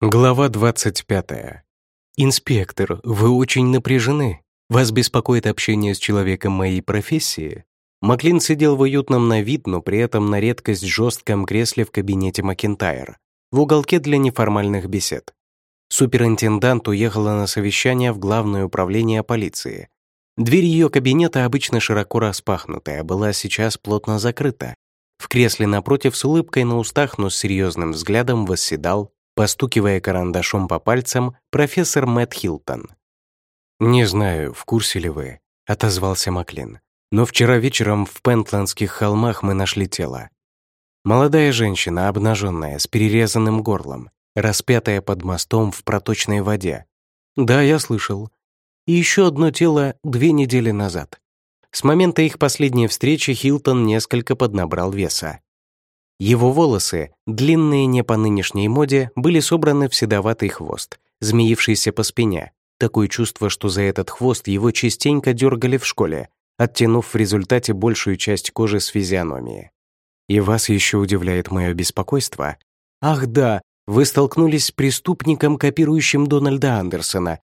Глава 25. «Инспектор, вы очень напряжены. Вас беспокоит общение с человеком моей профессии?» Маклин сидел в уютном на вид, но при этом на редкость жестком кресле в кабинете Макентайр, в уголке для неформальных бесед. Суперинтендант уехала на совещание в Главное управление полиции. Дверь ее кабинета, обычно широко распахнутая, была сейчас плотно закрыта. В кресле напротив с улыбкой на устах, но с серьезным взглядом восседал постукивая карандашом по пальцам, профессор Мэтт Хилтон. «Не знаю, в курсе ли вы», — отозвался Маклин. «Но вчера вечером в Пентландских холмах мы нашли тело. Молодая женщина, обнаженная, с перерезанным горлом, распятая под мостом в проточной воде. Да, я слышал. И еще одно тело две недели назад. С момента их последней встречи Хилтон несколько поднабрал веса. Его волосы, длинные не по нынешней моде, были собраны в седоватый хвост, змеившийся по спине. Такое чувство, что за этот хвост его частенько дергали в школе, оттянув в результате большую часть кожи с физиономии. И вас еще удивляет мое беспокойство? Ах да, вы столкнулись с преступником, копирующим Дональда Андерсона.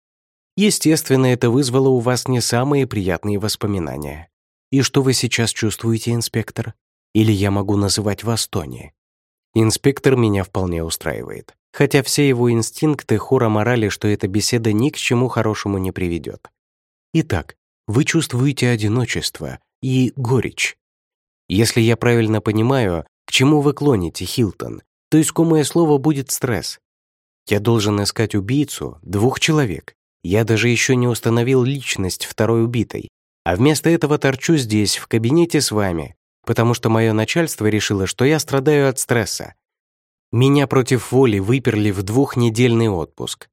Естественно, это вызвало у вас не самые приятные воспоминания. И что вы сейчас чувствуете, инспектор? Или я могу называть вас Тони. Инспектор меня вполне устраивает. Хотя все его инстинкты хора морали, что эта беседа ни к чему хорошему не приведет. Итак, вы чувствуете одиночество и горечь. Если я правильно понимаю, к чему вы клоните, Хилтон, то искомое слово будет стресс. Я должен искать убийцу двух человек. Я даже еще не установил личность второй убитой, а вместо этого торчу здесь, в кабинете с вами, потому что мое начальство решило, что я страдаю от стресса. Меня против воли выперли в двухнедельный отпуск.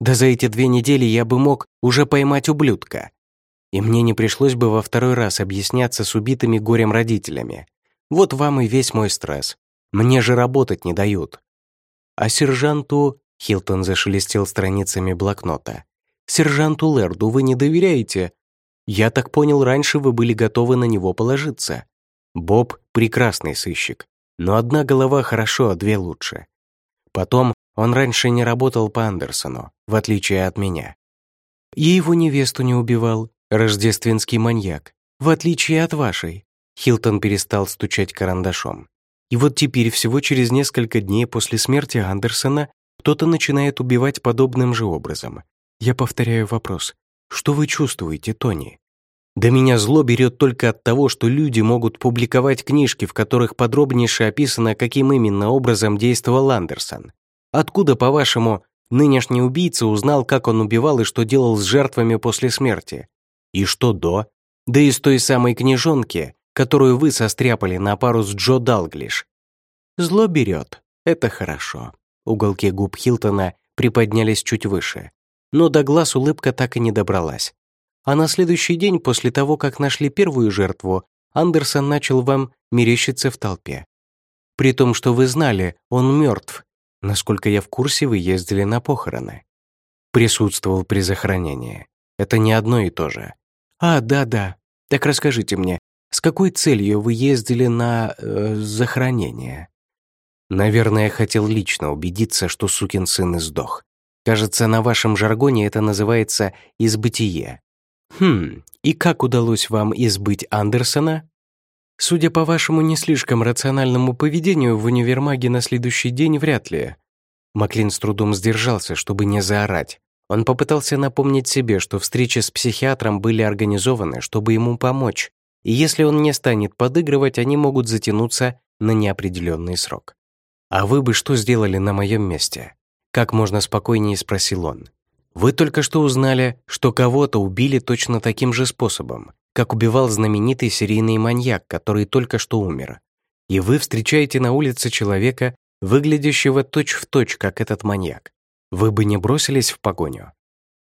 Да за эти две недели я бы мог уже поймать ублюдка. И мне не пришлось бы во второй раз объясняться с убитыми горем родителями. Вот вам и весь мой стресс. Мне же работать не дают. А сержанту... Хилтон зашелестел страницами блокнота. «Сержанту Лерду вы не доверяете? Я так понял, раньше вы были готовы на него положиться. Боб — прекрасный сыщик, но одна голова хорошо, а две лучше. Потом он раньше не работал по Андерсону, в отличие от меня. И его невесту не убивал, рождественский маньяк, в отличие от вашей. Хилтон перестал стучать карандашом. И вот теперь, всего через несколько дней после смерти Андерсона, кто-то начинает убивать подобным же образом. Я повторяю вопрос. Что вы чувствуете, Тони? Да меня зло берет только от того, что люди могут публиковать книжки, в которых подробнейше описано, каким именно образом действовал Андерсон. Откуда, по-вашему, нынешний убийца узнал, как он убивал и что делал с жертвами после смерти? И что до? Да из той самой книжонки, которую вы состряпали на пару с Джо Далглиш. Зло берет. Это хорошо. Уголки губ Хилтона приподнялись чуть выше. Но до глаз улыбка так и не добралась. А на следующий день после того, как нашли первую жертву, Андерсон начал вам мерещиться в толпе. При том, что вы знали, он мертв. Насколько я в курсе, вы ездили на похороны. Присутствовал при захоронении. Это не одно и то же. А, да-да. Так расскажите мне, с какой целью вы ездили на... Э, захоронение? Наверное, хотел лично убедиться, что сукин сын издох. Кажется, на вашем жаргоне это называется «избытие». «Хм, и как удалось вам избыть Андерсона?» «Судя по вашему не слишком рациональному поведению в универмаге на следующий день, вряд ли». Маклин с трудом сдержался, чтобы не заорать. Он попытался напомнить себе, что встречи с психиатром были организованы, чтобы ему помочь, и если он не станет подыгрывать, они могут затянуться на неопределенный срок. «А вы бы что сделали на моем месте?» Как можно спокойнее спросил он. Вы только что узнали, что кого-то убили точно таким же способом, как убивал знаменитый серийный маньяк, который только что умер. И вы встречаете на улице человека, выглядящего точь-в-точь, точь, как этот маньяк. Вы бы не бросились в погоню?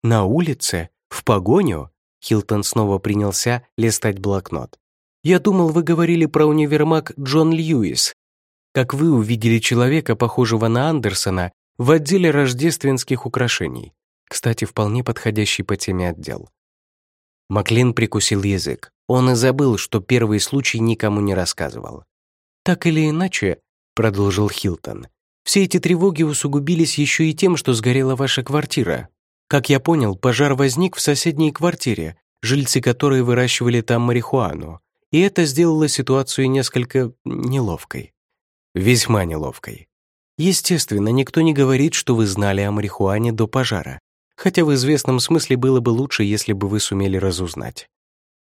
На улице? В погоню? Хилтон снова принялся листать блокнот. «Я думал, вы говорили про универмаг Джон Льюис. Как вы увидели человека, похожего на Андерсона, в отделе рождественских украшений. Кстати, вполне подходящий по теме отдел. Маклин прикусил язык. Он и забыл, что первый случай никому не рассказывал. «Так или иначе», — продолжил Хилтон, Все эти тревоги усугубились еще и тем, что сгорела ваша квартира. Как я понял, пожар возник в соседней квартире, жильцы которой выращивали там марихуану, и это сделало ситуацию несколько неловкой. Весьма неловкой. Естественно, никто не говорит, что вы знали о марихуане до пожара, хотя в известном смысле было бы лучше, если бы вы сумели разузнать.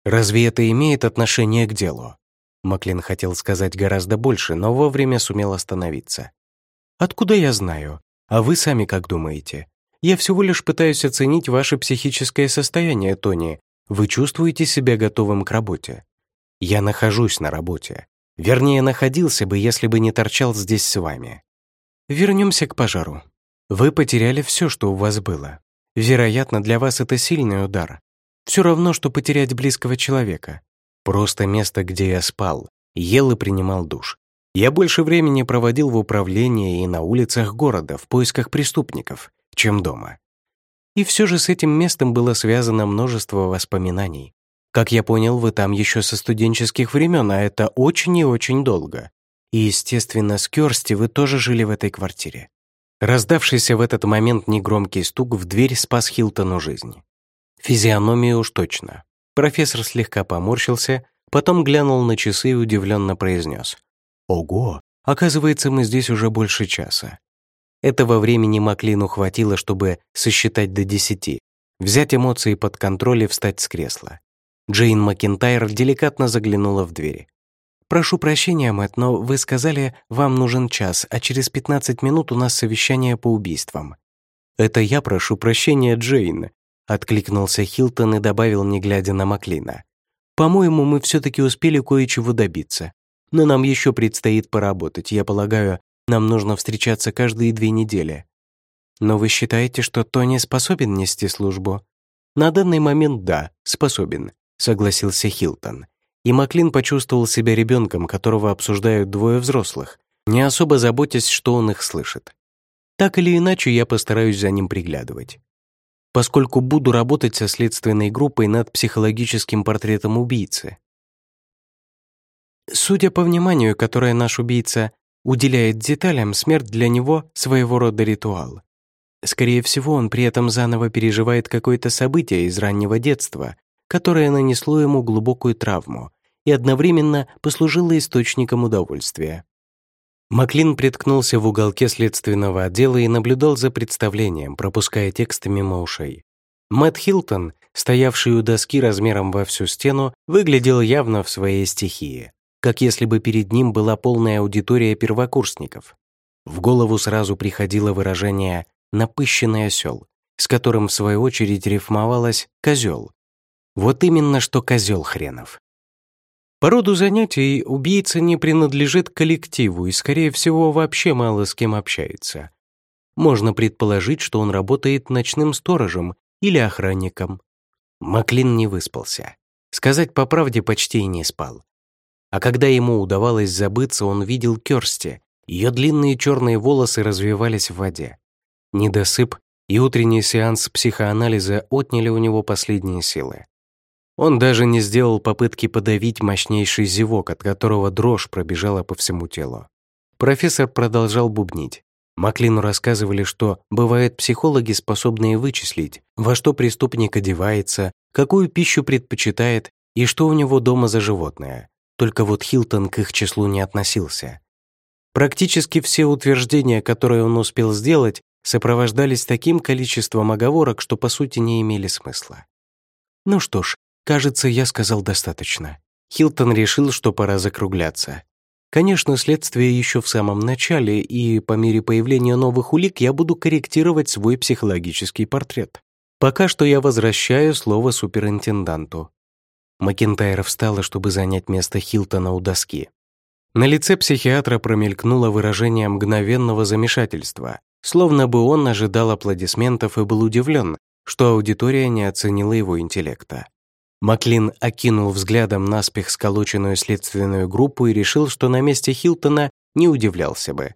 Разве это имеет отношение к делу? Маклин хотел сказать гораздо больше, но вовремя сумел остановиться. «Откуда я знаю? А вы сами как думаете? Я всего лишь пытаюсь оценить ваше психическое состояние, Тони. Вы чувствуете себя готовым к работе? Я нахожусь на работе. Вернее, находился бы, если бы не торчал здесь с вами. Вернемся к пожару. Вы потеряли все, что у вас было. Вероятно, для вас это сильный удар. Все равно, что потерять близкого человека. Просто место, где я спал, ел и принимал душ. Я больше времени проводил в управлении и на улицах города в поисках преступников, чем дома. И все же с этим местом было связано множество воспоминаний. Как я понял, вы там еще со студенческих времен, а это очень и очень долго. И, естественно, с Кёрсти вы тоже жили в этой квартире. Раздавшийся в этот момент негромкий стук в дверь спас Хилтону жизнь. Физиономию уж точно. Профессор слегка поморщился, потом глянул на часы и удивленно произнес. «Ого, оказывается, мы здесь уже больше часа». Этого времени Маклину хватило, чтобы сосчитать до десяти, взять эмоции под контроль и встать с кресла. Джейн Макинтайр деликатно заглянула в дверь. «Прошу прощения, Мэтт, но вы сказали, вам нужен час, а через 15 минут у нас совещание по убийствам». «Это я прошу прощения, Джейн», Откликнулся Хилтон и добавил, не глядя на Маклина. «По-моему, мы все-таки успели кое-чего добиться. Но нам еще предстоит поработать. Я полагаю, нам нужно встречаться каждые две недели». «Но вы считаете, что Тони способен нести службу?» «На данный момент да, способен», — согласился Хилтон. И Маклин почувствовал себя ребенком, которого обсуждают двое взрослых, не особо заботясь, что он их слышит. Так или иначе, я постараюсь за ним приглядывать поскольку буду работать со следственной группой над психологическим портретом убийцы. Судя по вниманию, которое наш убийца уделяет деталям, смерть для него — своего рода ритуал. Скорее всего, он при этом заново переживает какое-то событие из раннего детства, которое нанесло ему глубокую травму и одновременно послужило источником удовольствия. Маклин приткнулся в уголке следственного отдела и наблюдал за представлением, пропуская тексты мимо ушей. Мэтт Хилтон, стоявший у доски размером во всю стену, выглядел явно в своей стихии, как если бы перед ним была полная аудитория первокурсников. В голову сразу приходило выражение «напыщенный осел», с которым, в свою очередь, рифмовалось «козел». Вот именно что козел хренов. По роду занятий убийца не принадлежит коллективу и, скорее всего, вообще мало с кем общается. Можно предположить, что он работает ночным сторожем или охранником. Маклин не выспался. Сказать по правде, почти и не спал. А когда ему удавалось забыться, он видел Кёрсти. Ее длинные черные волосы развивались в воде. Недосып и утренний сеанс психоанализа отняли у него последние силы. Он даже не сделал попытки подавить мощнейший зевок, от которого дрожь пробежала по всему телу. Профессор продолжал бубнить. Маклину рассказывали, что бывают психологи, способные вычислить, во что преступник одевается, какую пищу предпочитает и что у него дома за животное. Только вот Хилтон к их числу не относился. Практически все утверждения, которые он успел сделать, сопровождались таким количеством оговорок, что по сути не имели смысла. Ну что ж, Кажется, я сказал достаточно. Хилтон решил, что пора закругляться. Конечно, следствие еще в самом начале, и по мере появления новых улик я буду корректировать свой психологический портрет. Пока что я возвращаю слово суперинтенданту. Макентайр встала, чтобы занять место Хилтона у доски. На лице психиатра промелькнуло выражение мгновенного замешательства, словно бы он ожидал аплодисментов и был удивлен, что аудитория не оценила его интеллекта. Маклин окинул взглядом наспех сколоченную следственную группу и решил, что на месте Хилтона не удивлялся бы.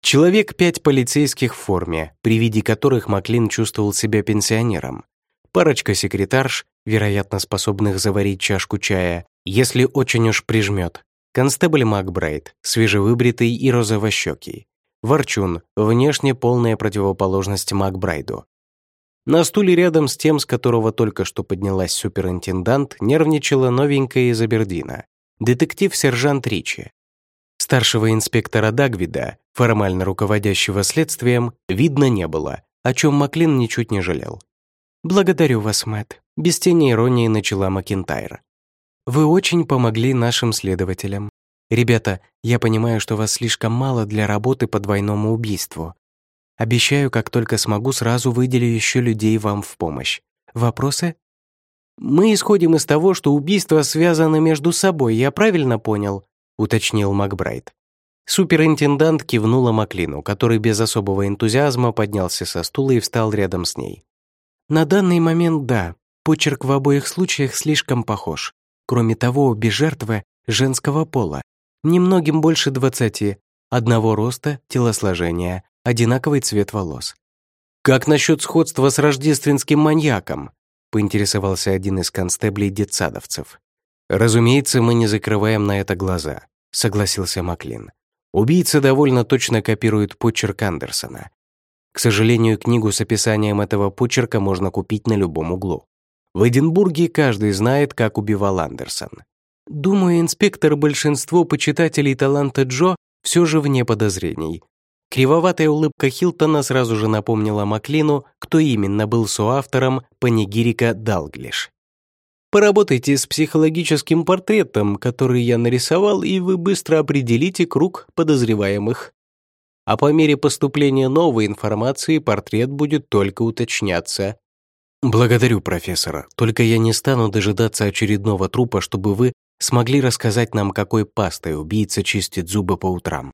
Человек пять полицейских в форме, при виде которых Маклин чувствовал себя пенсионером. Парочка секретарш, вероятно, способных заварить чашку чая, если очень уж прижмет. Констебль Макбрайт, свежевыбритый и розовощекий. Ворчун, внешне полная противоположность Макбрайду. На стуле рядом с тем, с которого только что поднялась суперинтендант, нервничала новенькая из Абердина, детектив-сержант Ричи. Старшего инспектора Дагвида, формально руководящего следствием, видно не было, о чем Маклин ничуть не жалел. «Благодарю вас, Мэтт», — без тени иронии начала Макинтайр. «Вы очень помогли нашим следователям. Ребята, я понимаю, что вас слишком мало для работы по двойному убийству. Обещаю, как только смогу, сразу выделю еще людей вам в помощь. Вопросы?» «Мы исходим из того, что убийства связаны между собой, я правильно понял?» — уточнил Макбрайт. Суперинтендант кивнула Маклину, который без особого энтузиазма поднялся со стула и встал рядом с ней. На данный момент да, почерк в обоих случаях слишком похож. Кроме того, обе жертвы женского пола, немногим больше двадцати, одного роста, телосложения, одинаковый цвет волос. «Как насчет сходства с рождественским маньяком?» — поинтересовался один из констеблей детсадовцев. «Разумеется, мы не закрываем на это глаза», — согласился Маклин. «Убийца довольно точно копирует почерк Андерсона, к сожалению, книгу с описанием этого почерка можно купить на любом углу. В Эдинбурге каждый знает, как убивал Андерсон. Думаю, инспектор большинство почитателей таланта Джо все же вне подозрений. Кривоватая улыбка Хилтона сразу же напомнила Маклину, кто именно был соавтором панигирика Далглиш. Поработайте с психологическим портретом, который я нарисовал, и вы быстро определите круг подозреваемых а по мере поступления новой информации портрет будет только уточняться. Благодарю, профессора, только я не стану дожидаться очередного трупа, чтобы вы смогли рассказать нам, какой пастой убийца чистит зубы по утрам.